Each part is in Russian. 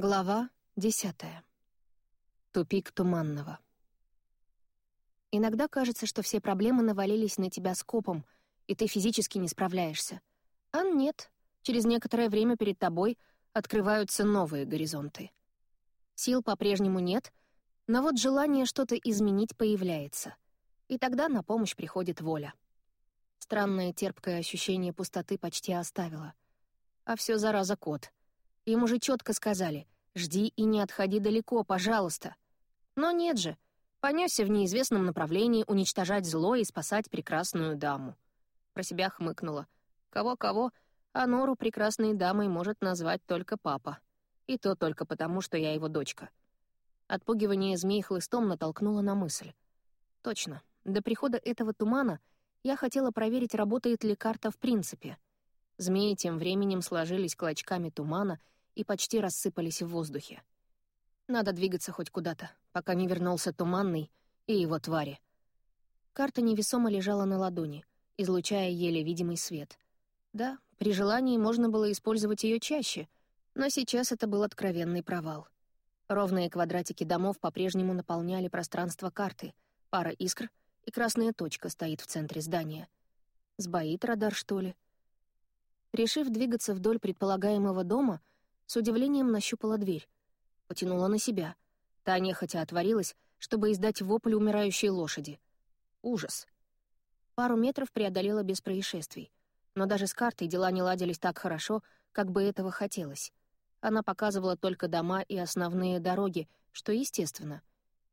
Глава десятая. Тупик Туманного. Иногда кажется, что все проблемы навалились на тебя скопом, и ты физически не справляешься. А нет, через некоторое время перед тобой открываются новые горизонты. Сил по-прежнему нет, но вот желание что-то изменить появляется. И тогда на помощь приходит воля. Странное терпкое ощущение пустоты почти оставило. А все зараза кот — им уже четко сказали «Жди и не отходи далеко, пожалуйста». Но нет же, понесся в неизвестном направлении уничтожать зло и спасать прекрасную даму. Про себя хмыкнула. Кого-кого, а Нору прекрасной дамой может назвать только папа. И то только потому, что я его дочка. Отпугивание змей хлыстом натолкнуло на мысль. Точно, до прихода этого тумана я хотела проверить, работает ли карта в принципе. Змеи тем временем сложились клочками тумана — и почти рассыпались в воздухе. Надо двигаться хоть куда-то, пока не вернулся Туманный и его твари. Карта невесомо лежала на ладони, излучая еле видимый свет. Да, при желании можно было использовать ее чаще, но сейчас это был откровенный провал. Ровные квадратики домов по-прежнему наполняли пространство карты, пара искр и красная точка стоит в центре здания. Сбоит радар, что ли? Решив двигаться вдоль предполагаемого дома — с удивлением нащупала дверь. Потянула на себя. Та нехотя отворилась, чтобы издать вопль умирающей лошади. Ужас. Пару метров преодолела без происшествий. Но даже с картой дела не ладились так хорошо, как бы этого хотелось. Она показывала только дома и основные дороги, что естественно.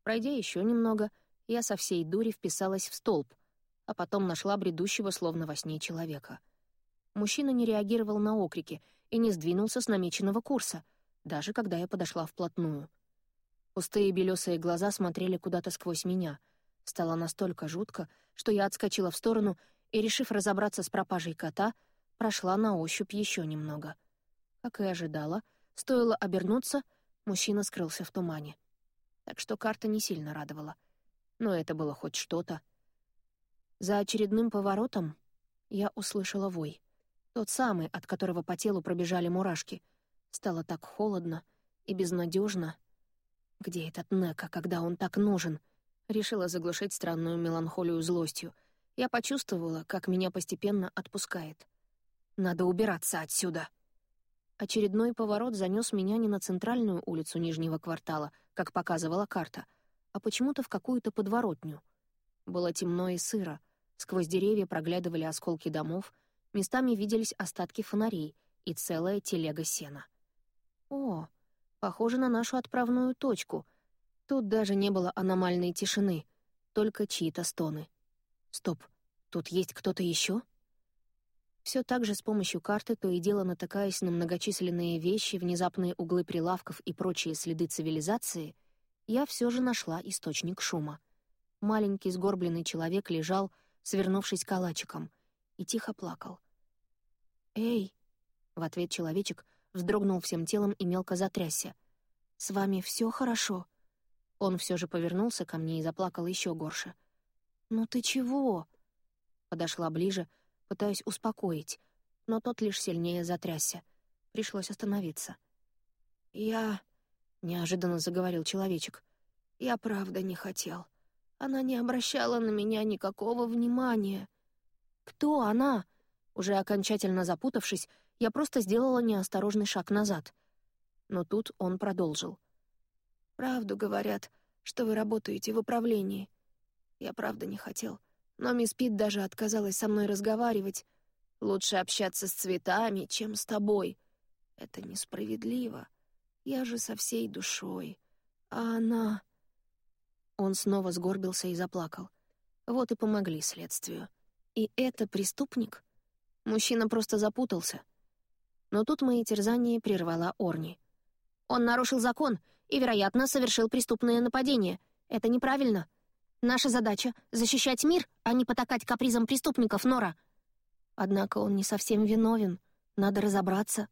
Пройдя еще немного, я со всей дури вписалась в столб, а потом нашла бредущего словно во сне человека. Мужчина не реагировал на окрики — и не сдвинулся с намеченного курса, даже когда я подошла вплотную. Пустые белесые глаза смотрели куда-то сквозь меня. Стало настолько жутко, что я отскочила в сторону и, решив разобраться с пропажей кота, прошла на ощупь еще немного. Как и ожидала, стоило обернуться, мужчина скрылся в тумане. Так что карта не сильно радовала. Но это было хоть что-то. За очередным поворотом я услышала вой. Тот самый, от которого по телу пробежали мурашки. Стало так холодно и безнадежно. Где этот Нека, когда он так нужен? Решила заглушить странную меланхолию злостью. Я почувствовала, как меня постепенно отпускает. Надо убираться отсюда. Очередной поворот занес меня не на центральную улицу Нижнего квартала, как показывала карта, а почему-то в какую-то подворотню. Было темно и сыро, сквозь деревья проглядывали осколки домов — Местами виделись остатки фонарей и целая телега сена. О, похоже на нашу отправную точку. Тут даже не было аномальной тишины, только чьи-то стоны. Стоп, тут есть кто-то еще? Все так же с помощью карты, то и дело натыкаясь на многочисленные вещи, внезапные углы прилавков и прочие следы цивилизации, я все же нашла источник шума. Маленький сгорбленный человек лежал, свернувшись калачиком, и тихо плакал. «Эй!» — в ответ человечек вздрогнул всем телом и мелко затрясся. «С вами все хорошо?» Он все же повернулся ко мне и заплакал еще горше. «Ну ты чего?» Подошла ближе, пытаясь успокоить, но тот лишь сильнее затрясся. Пришлось остановиться. «Я...» — неожиданно заговорил человечек. «Я правда не хотел. Она не обращала на меня никакого внимания». «Кто она?» Уже окончательно запутавшись, я просто сделала неосторожный шаг назад. Но тут он продолжил. «Правду говорят, что вы работаете в управлении. Я правда не хотел, но мисс Пит даже отказалась со мной разговаривать. Лучше общаться с цветами, чем с тобой. Это несправедливо. Я же со всей душой. А она...» Он снова сгорбился и заплакал. Вот и помогли следствию. И это преступник? Мужчина просто запутался. Но тут мои терзания прервала Орни. «Он нарушил закон и, вероятно, совершил преступное нападение. Это неправильно. Наша задача — защищать мир, а не потакать капризам преступников, Нора». Однако он не совсем виновен. Надо разобраться.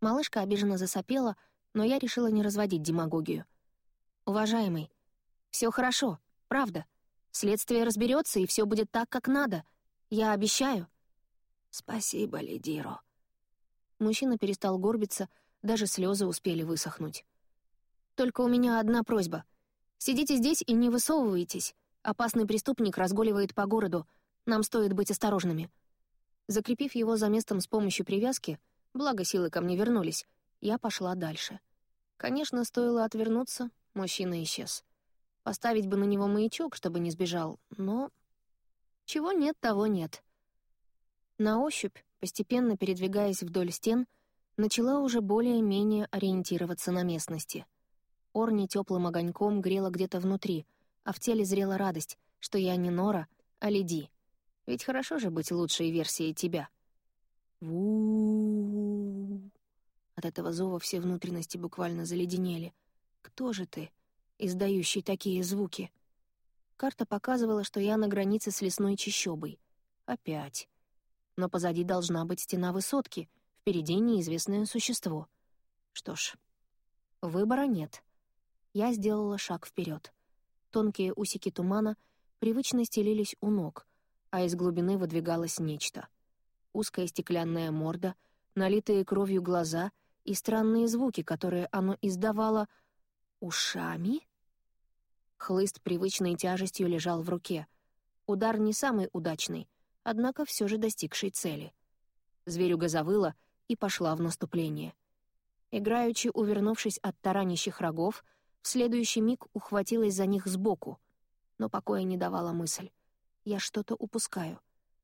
Малышка обиженно засопела, но я решила не разводить демагогию. «Уважаемый, все хорошо, правда. Следствие разберется, и все будет так, как надо. Я обещаю». «Спасибо, Лидиро». Мужчина перестал горбиться, даже слезы успели высохнуть. «Только у меня одна просьба. Сидите здесь и не высовывайтесь. Опасный преступник разгуливает по городу. Нам стоит быть осторожными». Закрепив его за местом с помощью привязки, благо силы ко мне вернулись, я пошла дальше. Конечно, стоило отвернуться, мужчина исчез. Поставить бы на него маячок, чтобы не сбежал, но... Чего нет, того нет. На ощупь, постепенно передвигаясь вдоль стен, начала уже более-менее ориентироваться на местности. Орни теплым огоньком грела где-то внутри, а в теле зрела радость, что я не Нора, а Леди. Ведь хорошо же быть лучшей версией тебя. у От этого зова все внутренности буквально заледенели. «Кто же ты?» издающий такие звуки. Карта показывала, что я на границе с лесной чащобой. Опять. Но позади должна быть стена высотки, впереди неизвестное существо. Что ж, выбора нет. Я сделала шаг вперед. Тонкие усики тумана привычно стелились у ног, а из глубины выдвигалось нечто. Узкая стеклянная морда, налитые кровью глаза и странные звуки, которые оно издавало ушами? Хлыст привычной тяжестью лежал в руке. Удар не самый удачный, однако все же достигший цели. Зверюга завыла и пошла в наступление. Играючи, увернувшись от таранящих рогов, в следующий миг ухватилась за них сбоку, но покоя не давала мысль. Я что-то упускаю.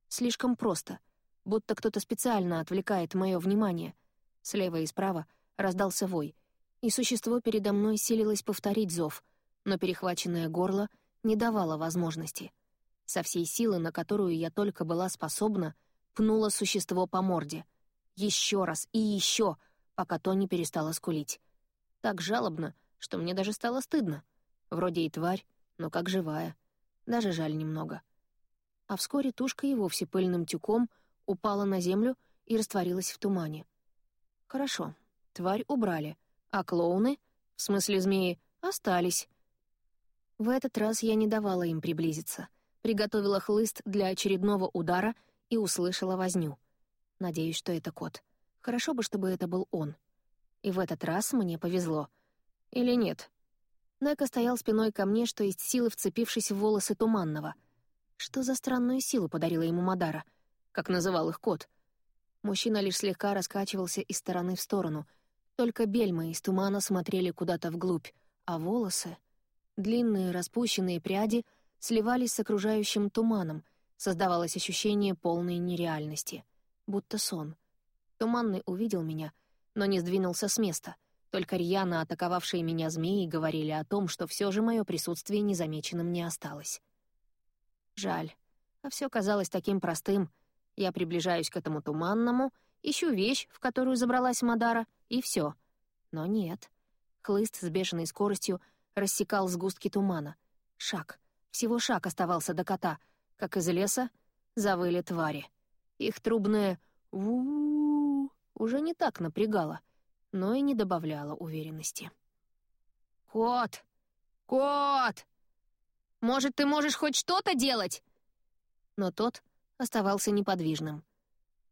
Слишком просто, будто кто-то специально отвлекает мое внимание. Слева и справа раздался вой, и существо передо мной силилось повторить зов — но перехваченное горло не давало возможности. Со всей силы, на которую я только была способна, пнуло существо по морде. Еще раз и еще, пока то не перестало скулить. Так жалобно, что мне даже стало стыдно. Вроде и тварь, но как живая. Даже жаль немного. А вскоре тушка и вовсе пыльным тюком упала на землю и растворилась в тумане. Хорошо, тварь убрали, а клоуны, в смысле змеи, остались. В этот раз я не давала им приблизиться. Приготовила хлыст для очередного удара и услышала возню. Надеюсь, что это кот. Хорошо бы, чтобы это был он. И в этот раз мне повезло. Или нет? Нека стоял спиной ко мне, что есть силы, вцепившись в волосы Туманного. Что за странную силу подарила ему Мадара? Как называл их кот? Мужчина лишь слегка раскачивался из стороны в сторону. Только бельмы из тумана смотрели куда-то вглубь, а волосы... Длинные распущенные пряди сливались с окружающим туманом, создавалось ощущение полной нереальности, будто сон. Туманный увидел меня, но не сдвинулся с места. Только рьяно атаковавшие меня змеи говорили о том, что все же мое присутствие незамеченным не осталось. Жаль. А все казалось таким простым. Я приближаюсь к этому туманному, ищу вещь, в которую забралась Мадара, и все. Но нет. Хлыст с бешеной скоростью — рассекал сгустки тумана. Шаг. Всего шаг оставался до кота. Как из леса завыли твари. Их трубное у, уже не так напрягало, но и не добавляло уверенности. «Кот! Кот! Может, ты можешь хоть что-то делать?» Но тот оставался неподвижным.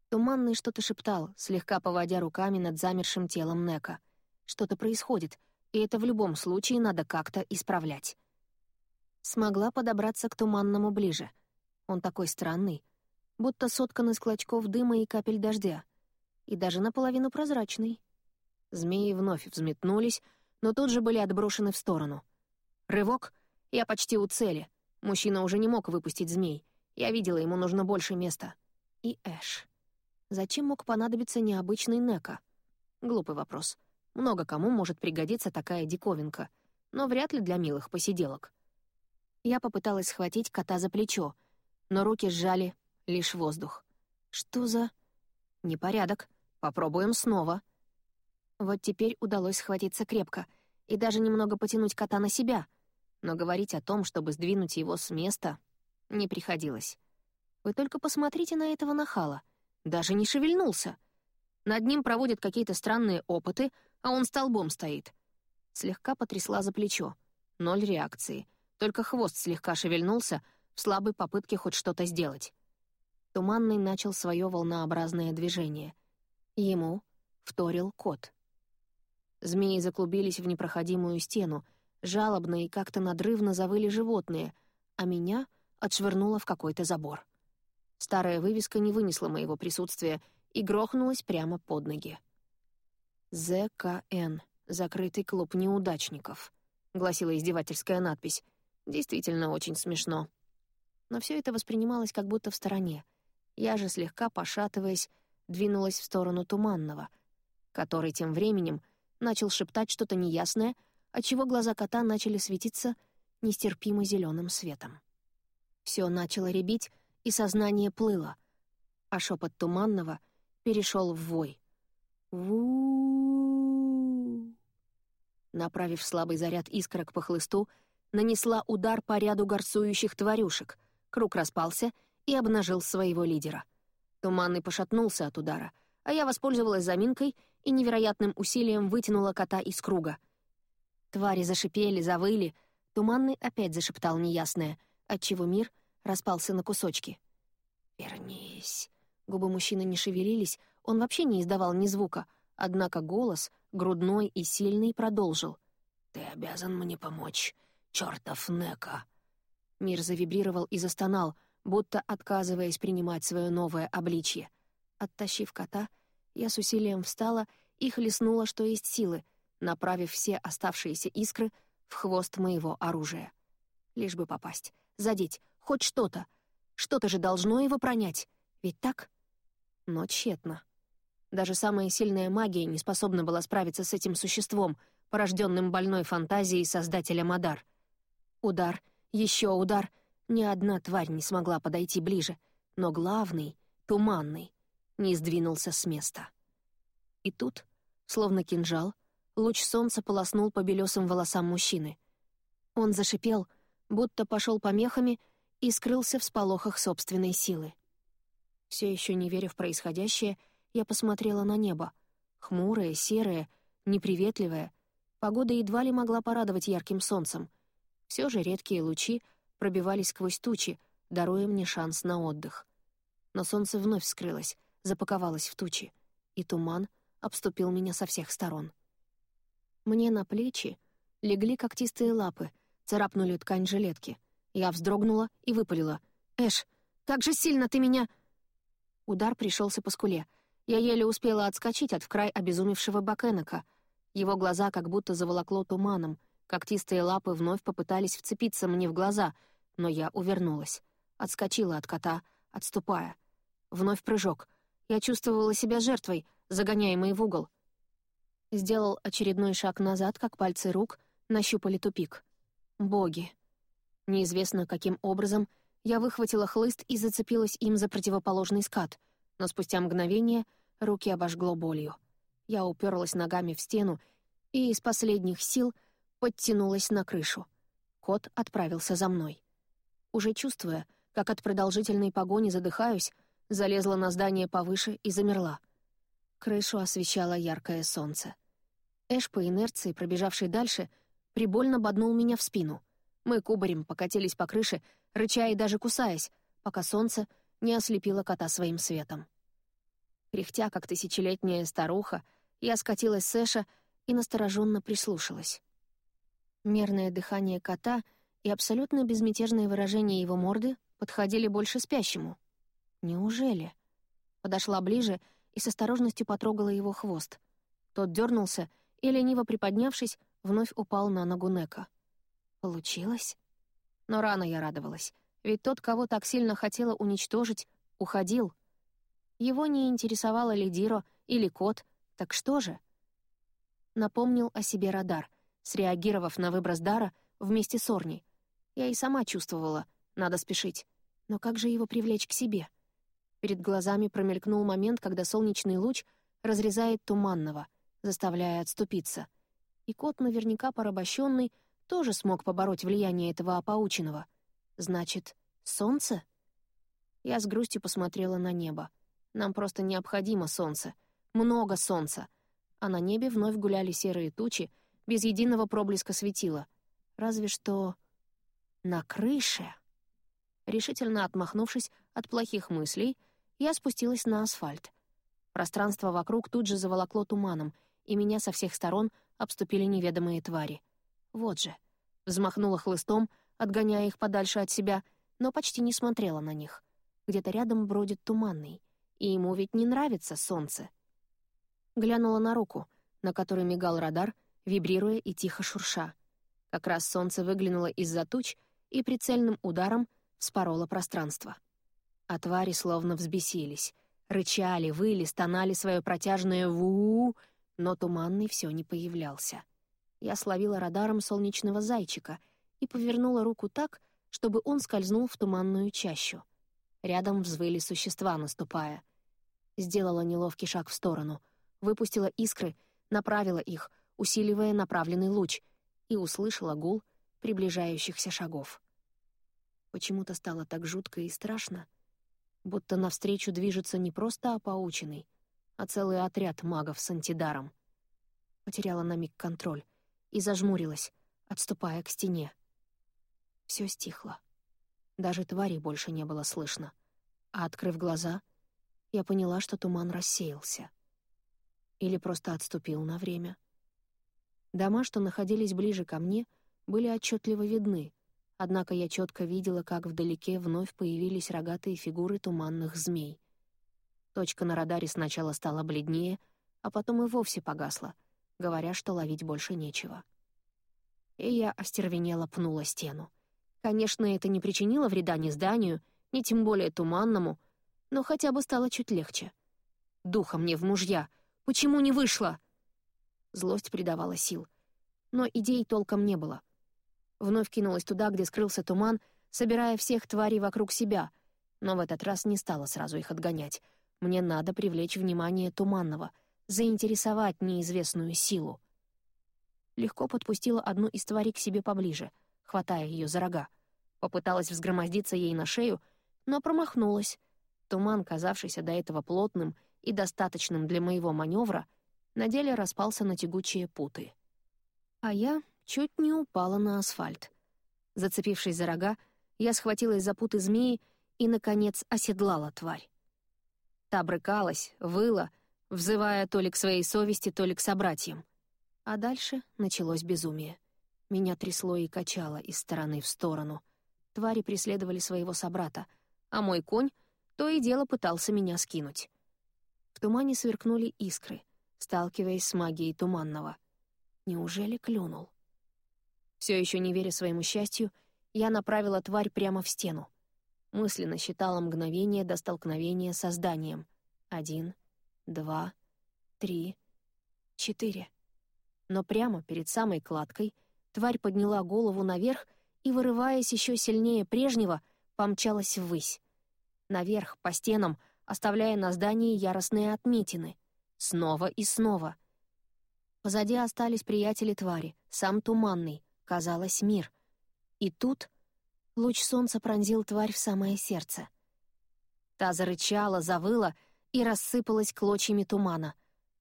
Туманный что-то шептал, слегка поводя руками над замершим телом Нека. Что-то происходит, и это в любом случае надо как-то исправлять. Смогла подобраться к туманному ближе. Он такой странный, будто соткан из клочков дыма и капель дождя, и даже наполовину прозрачный. Змеи вновь взметнулись, но тут же были отброшены в сторону. Рывок, я почти у цели. Мужчина уже не мог выпустить змей. Я видела, ему нужно больше места. И Эш. Зачем мог понадобиться необычный Нека? Глупый вопрос. Много кому может пригодиться такая диковинка, но вряд ли для милых посиделок. Я попыталась схватить кота за плечо, но руки сжали лишь воздух. Что за... Непорядок. Попробуем снова. Вот теперь удалось схватиться крепко и даже немного потянуть кота на себя, но говорить о том, чтобы сдвинуть его с места, не приходилось. Вы только посмотрите на этого нахала. Даже не шевельнулся. Над ним проводят какие-то странные опыты, а он столбом стоит. Слегка потрясла за плечо. Ноль реакции. Только хвост слегка шевельнулся в слабой попытке хоть что-то сделать. Туманный начал свое волнообразное движение. Ему вторил кот. Змеи заклубились в непроходимую стену, жалобно и как-то надрывно завыли животные, а меня отшвырнуло в какой-то забор. Старая вывеска не вынесла моего присутствия и грохнулась прямо под ноги. «ЗКН. Закрытый клуб неудачников», — гласила издевательская надпись. «Действительно очень смешно». Но все это воспринималось как будто в стороне. Я же, слегка пошатываясь, двинулась в сторону Туманного, который тем временем начал шептать что-то неясное, отчего глаза кота начали светиться нестерпимо зеленым светом. Все начало ребить, и сознание плыло, а шепот Туманного перешел в вой. ву Направив слабый заряд искрок по хлысту, нанесла удар по ряду горсующих тварюшек. Круг распался и обнажил своего лидера. Туманный пошатнулся от удара, а я воспользовалась заминкой и невероятным усилием вытянула кота из круга. Твари зашипели, завыли. Туманный опять зашептал неясное, отчего мир распался на кусочки. «Вернись». Губы мужчины не шевелились, он вообще не издавал ни звука, однако голос, грудной и сильный, продолжил. «Ты обязан мне помочь, чертов Нека». Мир завибрировал и застонал, будто отказываясь принимать свое новое обличье. Оттащив кота, я с усилием встала и хлестнула, что есть силы, направив все оставшиеся искры в хвост моего оружия. Лишь бы попасть, задеть, хоть что-то. Что-то же должно его пронять, ведь так? Но тщетно. Даже самая сильная магия не способна была справиться с этим существом, порожденным больной фантазией создателя Мадар. Удар, еще удар. Ни одна тварь не смогла подойти ближе, но главный, туманный, не сдвинулся с места. И тут, словно кинжал, луч солнца полоснул по белесым волосам мужчины. Он зашипел, будто пошел помехами и скрылся в сполохах собственной силы. Все еще не веря в происходящее, я посмотрела на небо. Хмурое, серое, неприветливое. Погода едва ли могла порадовать ярким солнцем. Все же редкие лучи пробивались сквозь тучи, даруя мне шанс на отдых. Но солнце вновь скрылось, запаковалось в тучи, и туман обступил меня со всех сторон. Мне на плечи легли когтистые лапы, царапнули ткань жилетки. Я вздрогнула и выпалила. «Эш, как же сильно ты меня...» Удар пришелся по скуле. Я еле успела отскочить от вкрай обезумевшего Бакенека. Его глаза как будто заволокло туманом. Когтистые лапы вновь попытались вцепиться мне в глаза, но я увернулась. Отскочила от кота, отступая. Вновь прыжок. Я чувствовала себя жертвой, загоняемой в угол. Сделал очередной шаг назад, как пальцы рук нащупали тупик. Боги. Неизвестно, каким образом я выхватила хлыст и зацепилась им за противоположный скат, но спустя мгновение руки обожгло болью. Я уперлась ногами в стену и из последних сил подтянулась на крышу. Кот отправился за мной. Уже чувствуя, как от продолжительной погони задыхаюсь, залезла на здание повыше и замерла. Крышу освещало яркое солнце. Эш, по инерции, пробежавший дальше, прибольно боднул меня в спину. Мы кубарем покатились по крыше, рыча и даже кусаясь, пока солнце не ослепило кота своим светом. Кряхтя, как тысячелетняя старуха, я скатилась с Эша и настороженно прислушалась. Мерное дыхание кота и абсолютно безмятежное выражение его морды подходили больше спящему. Неужели? Подошла ближе и с осторожностью потрогала его хвост. Тот дернулся и, лениво приподнявшись, вновь упал на ногу Нека. Получилось? Но рано я радовалась, ведь тот, кого так сильно хотела уничтожить, уходил. Его не интересовало ли Диро или кот, так что же? Напомнил о себе радар, среагировав на выброс дара вместе с Орни. Я и сама чувствовала, надо спешить. Но как же его привлечь к себе? Перед глазами промелькнул момент, когда солнечный луч разрезает туманного, заставляя отступиться. И кот, наверняка порабощенный, тоже смог побороть влияние этого опаученного. Значит, солнце? Я с грустью посмотрела на небо. Нам просто необходимо солнце. Много солнца. А на небе вновь гуляли серые тучи, без единого проблеска светила. Разве что... на крыше. Решительно отмахнувшись от плохих мыслей, я спустилась на асфальт. Пространство вокруг тут же заволокло туманом, и меня со всех сторон обступили неведомые твари. Вот же. Взмахнула хлыстом, отгоняя их подальше от себя, но почти не смотрела на них. Где-то рядом бродит туманный, и ему ведь не нравится солнце. Глянула на руку, на которой мигал радар, вибрируя и тихо шурша. Как раз солнце выглянуло из-за туч и прицельным ударом вспороло пространство. А твари словно взбесились. Рычали, выли, стонали свое протяжное ву но туманный все не появлялся. Я словила радаром солнечного зайчика и повернула руку так, чтобы он скользнул в туманную чащу. Рядом взвыли существа, наступая. Сделала неловкий шаг в сторону, выпустила искры, направила их, усиливая направленный луч, и услышала гул приближающихся шагов. Почему-то стало так жутко и страшно, будто навстречу движется не просто опаученный, а целый отряд магов с антидаром. Потеряла на миг контроль и зажмурилась, отступая к стене. Все стихло. Даже твари больше не было слышно. А открыв глаза, я поняла, что туман рассеялся. Или просто отступил на время. Дома, что находились ближе ко мне, были отчетливо видны, однако я четко видела, как вдалеке вновь появились рогатые фигуры туманных змей. Точка на радаре сначала стала бледнее, а потом и вовсе погасла, говоря, что ловить больше нечего. И я остервенело пнула стену. Конечно, это не причинило вреда ни зданию, ни тем более туманному, но хотя бы стало чуть легче. Духа мне в мужья. Почему не вышло? Злость придавала сил. Но идей толком не было. Вновь кинулась туда, где скрылся туман, собирая всех тварей вокруг себя, но в этот раз не стала сразу их отгонять — мне надо привлечь внимание Туманного, заинтересовать неизвестную силу. Легко подпустила одну из тварей к себе поближе, хватая ее за рога. Попыталась взгромоздиться ей на шею, но промахнулась. Туман, казавшийся до этого плотным и достаточным для моего маневра, на деле распался на тягучие путы. А я чуть не упала на асфальт. Зацепившись за рога, я схватилась за путы змеи и, наконец, оседлала тварь. Та брыкалась, выла, взывая то ли к своей совести, то ли к собратьям. А дальше началось безумие. Меня трясло и качало из стороны в сторону. Твари преследовали своего собрата, а мой конь то и дело пытался меня скинуть. В тумане сверкнули искры, сталкиваясь с магией туманного. Неужели клюнул? Все еще не веря своему счастью, я направила тварь прямо в стену. Мысленно считала мгновение до столкновения со зданием. Один, два, три, четыре. Но прямо перед самой кладкой тварь подняла голову наверх и, вырываясь еще сильнее прежнего, помчалась ввысь. Наверх, по стенам, оставляя на здании яростные отметины. Снова и снова. Позади остались приятели твари, сам Туманный, казалось, мир. И тут Луч солнца пронзил тварь в самое сердце. Та зарычала, завыла и рассыпалась клочьями тумана,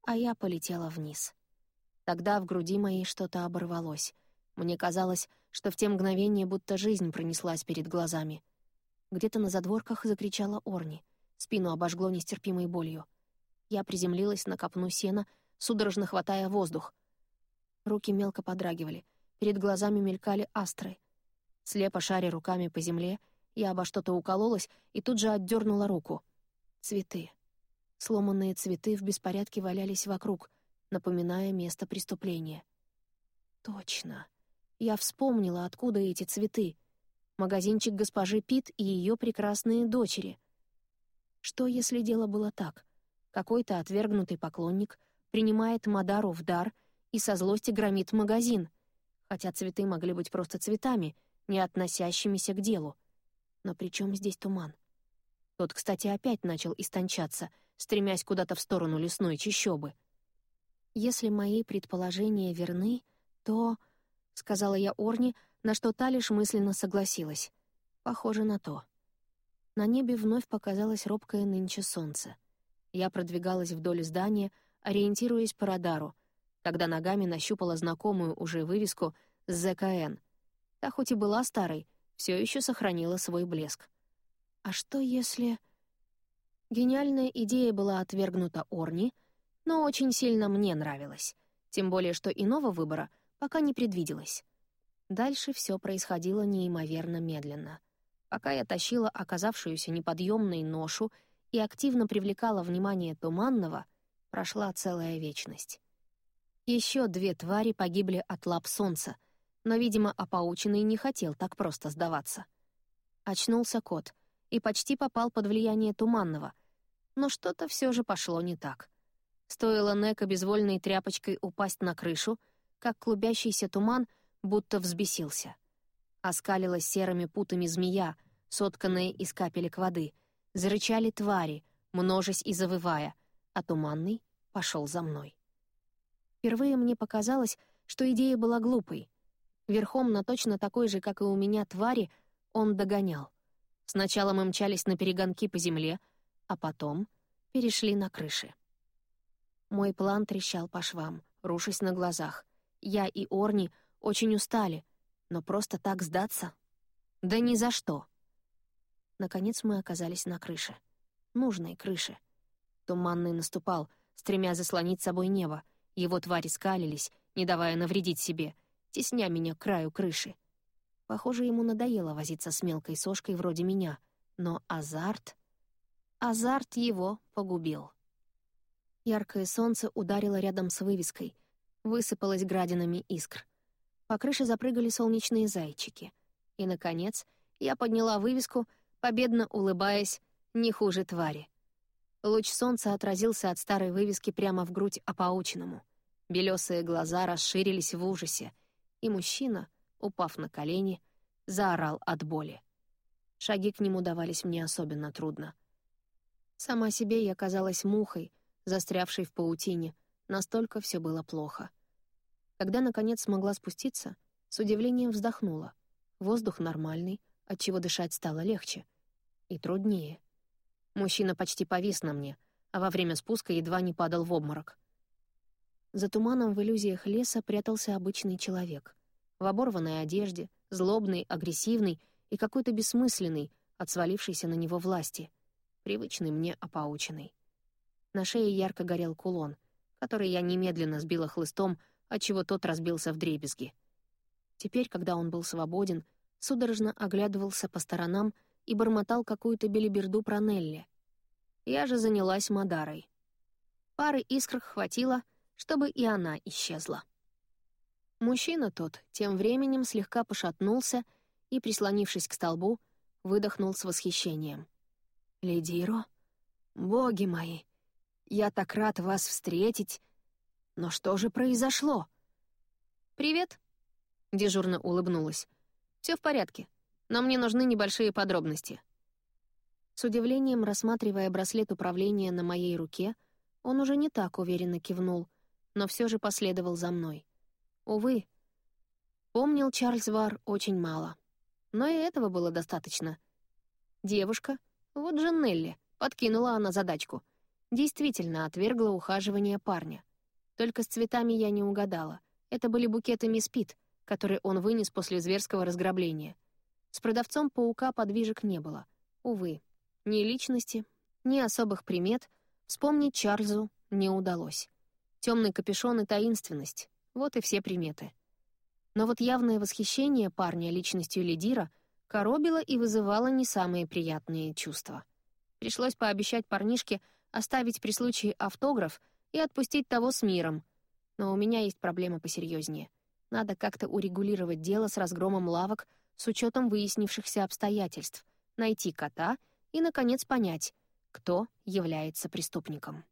а я полетела вниз. Тогда в груди моей что-то оборвалось. Мне казалось, что в те мгновения будто жизнь пронеслась перед глазами. Где-то на задворках закричала Орни. Спину обожгло нестерпимой болью. Я приземлилась на копну сена, судорожно хватая воздух. Руки мелко подрагивали, перед глазами мелькали астры — Слепо шаря руками по земле, я обо что-то укололась и тут же отдернула руку. Цветы. Сломанные цветы в беспорядке валялись вокруг, напоминая место преступления. Точно. Я вспомнила, откуда эти цветы. Магазинчик госпожи Пит и ее прекрасные дочери. Что, если дело было так? Какой-то отвергнутый поклонник принимает Мадару в дар и со злости громит магазин. Хотя цветы могли быть просто цветами — не относящимися к делу. Но при чем здесь туман? Тот, кстати, опять начал истончаться, стремясь куда-то в сторону лесной чащобы. «Если мои предположения верны, то...» — сказала я Орни, на что та лишь мысленно согласилась. «Похоже на то». На небе вновь показалось робкое нынче солнце. Я продвигалась вдоль здания, ориентируясь по радару, когда ногами нащупала знакомую уже вывеску «ЗКН», Та хоть и была старой, все еще сохранила свой блеск. А что если... Гениальная идея была отвергнута Орни, но очень сильно мне нравилось, тем более что иного выбора пока не предвиделось. Дальше все происходило неимоверно медленно. Пока я тащила оказавшуюся неподъемной ношу и активно привлекала внимание Туманного, прошла целая вечность. Еще две твари погибли от лап солнца, но, видимо, опаученный не хотел так просто сдаваться. Очнулся кот и почти попал под влияние Туманного, но что-то все же пошло не так. Стоило Нека безвольной тряпочкой упасть на крышу, как клубящийся туман будто взбесился. Оскалилась серыми путами змея, сотканная из капелек воды. Зарычали твари, множась и завывая, а туманный пошел за мной. Впервые мне показалось, что идея была глупой. Верхом на точно такой же, как и у меня, твари он догонял. Сначала мы мчались на перегонки по земле, а потом перешли на крыши. Мой план трещал по швам, рушась на глазах. Я и Орни очень устали, но просто так сдаться? Да ни за что. Наконец мы оказались на крыше. Нужной крыше. Туманный наступал, стремя заслонить собой небо — его твари скалились, не давая навредить себе, тесня меня к краю крыши. Похоже, ему надоело возиться с мелкой сошкой вроде меня, но азарт... Азарт его погубил. Яркое солнце ударило рядом с вывеской, высыпалось градинами искр. По крыше запрыгали солнечные зайчики. И, наконец, я подняла вывеску, победно улыбаясь, не хуже твари. Луч солнца отразился от старой вывески прямо в грудь опаученному. Белесые глаза расширились в ужасе, и мужчина, упав на колени, заорал от боли. Шаги к нему давались мне особенно трудно. Сама себе я казалась мухой, застрявшей в паутине, настолько все было плохо. Когда, наконец, смогла спуститься, с удивлением вздохнула. Воздух нормальный, отчего дышать стало легче. И труднее. Мужчина почти повис на мне, а во время спуска едва не падал в обморок. За туманом в иллюзиях леса прятался обычный человек. В оборванной одежде, злобный, агрессивный и какой-то бессмысленный, от свалившейся на него власти. Привычный мне опаученный. На шее ярко горел кулон, который я немедленно сбила хлыстом, отчего тот разбился в дребезги. Теперь, когда он был свободен, судорожно оглядывался по сторонам и бормотал какую-то белиберду про Нелли. Я же занялась Мадарой. Пары искр хватило, чтобы и она исчезла. Мужчина тот тем временем слегка пошатнулся и, прислонившись к столбу, выдохнул с восхищением. «Лидиро, боги мои, я так рад вас встретить. Но что же произошло?» «Привет», — дежурно улыбнулась. Все в порядке но мне нужны небольшие подробности». С удивлением рассматривая браслет управления на моей руке, он уже не так уверенно кивнул, но все же последовал за мной. Увы, помнил Чарльз Вар очень мало. Но и этого было достаточно. Девушка, вот же Нелли, подкинула она задачку. Действительно отвергла ухаживание парня. Только с цветами я не угадала. Это были букеты мисс Пит, которые он вынес после зверского разграбления — с продавцом паука подвижек не было. Увы, ни личности, ни особых примет вспомнить Чарльзу не удалось. Темный капюшон и таинственность — вот и все приметы. Но вот явное восхищение парня личностью лидира коробило и вызывало не самые приятные чувства. Пришлось пообещать парнишке оставить при случае автограф и отпустить того с миром. Но у меня есть проблема посерьезнее. Надо как-то урегулировать дело с разгромом лавок с учетом выяснившихся обстоятельств, найти кота и, наконец, понять, кто является преступником.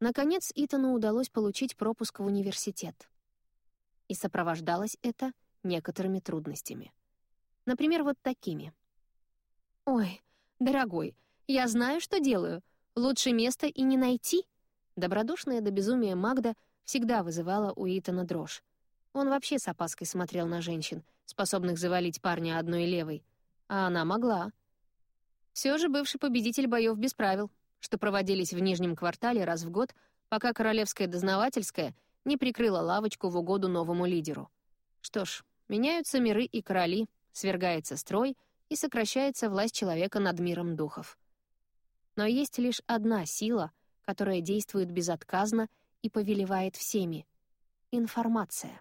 Наконец, Итану удалось получить пропуск в университет. И сопровождалось это некоторыми трудностями. Например, вот такими. «Ой, дорогой, я знаю, что делаю. Лучше места и не найти». Добродушная до безумия Магда всегда вызывала у Итана дрожь. Он вообще с опаской смотрел на женщин, способных завалить парня одной левой. А она могла. Все же бывший победитель боев без правил, что проводились в Нижнем квартале раз в год, пока Королевская дознавательская не прикрыла лавочку в угоду новому лидеру. Что ж, меняются миры и короли, свергается строй и сокращается власть человека над миром духов. Но есть лишь одна сила, которая действует безотказно и повелевает всеми. Информация.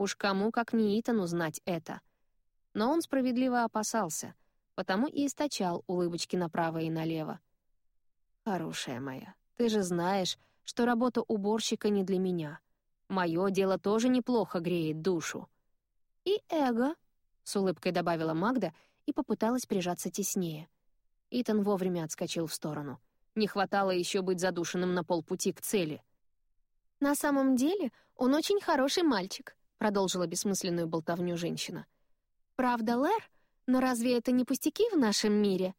Уж кому, как не Итану, знать это. Но он справедливо опасался, потому и источал улыбочки направо и налево. «Хорошая моя, ты же знаешь, что работа уборщика не для меня. Мое дело тоже неплохо греет душу». «И эго», — с улыбкой добавила Магда и попыталась прижаться теснее. Итан вовремя отскочил в сторону. Не хватало еще быть задушенным на полпути к цели. «На самом деле он очень хороший мальчик», — продолжила бессмысленную болтовню женщина. «Правда, Лэр? Но разве это не пустяки в нашем мире?»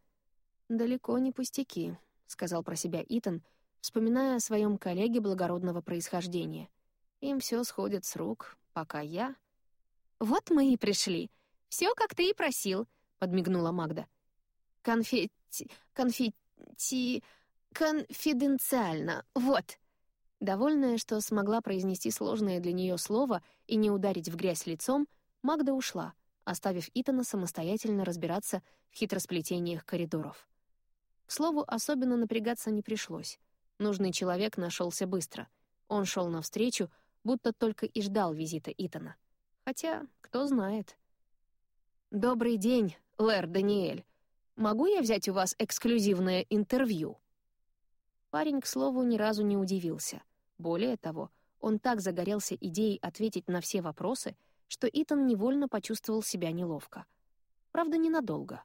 «Далеко не пустяки», — сказал про себя Итан, вспоминая о своем коллеге благородного происхождения. «Им все сходит с рук, пока я...» «Вот мы и пришли. Все, как ты и просил», — подмигнула Магда. «Конфетти... конфетти... конфиденциально, вот». Довольная, что смогла произнести сложное для нее слово и не ударить в грязь лицом, Магда ушла, оставив Итана самостоятельно разбираться в хитросплетениях коридоров. К слову, особенно напрягаться не пришлось. Нужный человек нашелся быстро. Он шел навстречу, будто только и ждал визита Итана. Хотя, кто знает. «Добрый день, Лэр Даниэль. Могу я взять у вас эксклюзивное интервью?» Парень, к слову, ни разу не удивился. Более того, он так загорелся идеей ответить на все вопросы, что Итан невольно почувствовал себя неловко. Правда, ненадолго.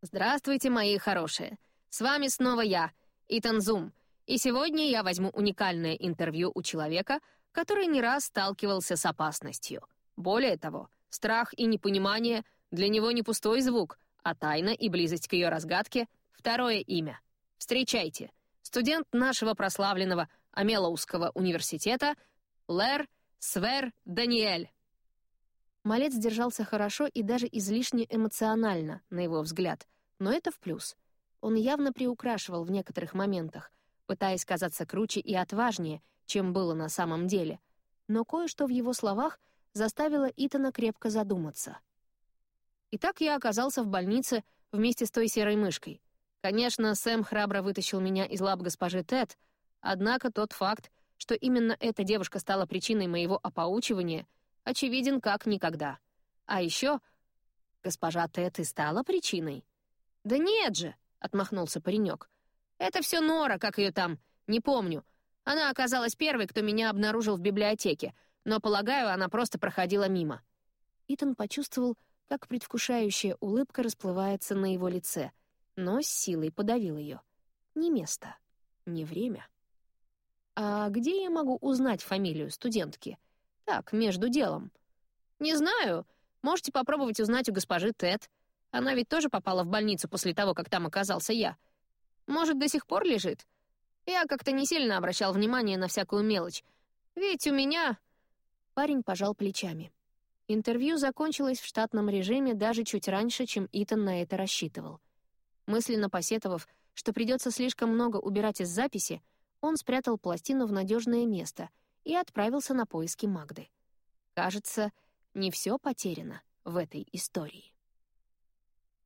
«Здравствуйте, мои хорошие! С вами снова я, Итан Зум, и сегодня я возьму уникальное интервью у человека, который не раз сталкивался с опасностью. Более того, страх и непонимание для него не пустой звук, а тайна и близость к ее разгадке — второе имя. Встречайте, студент нашего прославленного Амелоуского университета Лэр Свер Даниэль. Малец держался хорошо и даже излишне эмоционально, на его взгляд, но это в плюс. Он явно приукрашивал в некоторых моментах, пытаясь казаться круче и отважнее, чем было на самом деле. Но кое-что в его словах заставило Итана крепко задуматься. Итак, я оказался в больнице вместе с той серой мышкой. Конечно, Сэм храбро вытащил меня из лап госпожи Тед — Однако тот факт, что именно эта девушка стала причиной моего опоучивания, очевиден как никогда. А еще госпожа Тет и стала причиной. «Да нет же!» — отмахнулся паренек. «Это все Нора, как ее там, не помню. Она оказалась первой, кто меня обнаружил в библиотеке, но, полагаю, она просто проходила мимо». Итан почувствовал, как предвкушающая улыбка расплывается на его лице, но с силой подавил ее. Не место, не время. «А где я могу узнать фамилию студентки? Так, между делом». «Не знаю. Можете попробовать узнать у госпожи Тед. Она ведь тоже попала в больницу после того, как там оказался я. Может, до сих пор лежит? Я как-то не сильно обращал внимание на всякую мелочь. Ведь у меня...» Парень пожал плечами. Интервью закончилось в штатном режиме даже чуть раньше, чем Итан на это рассчитывал. Мысленно посетовав, что придется слишком много убирать из записи, он спрятал пластину в надежное место и отправился на поиски Магды. Кажется, не все потеряно в этой истории.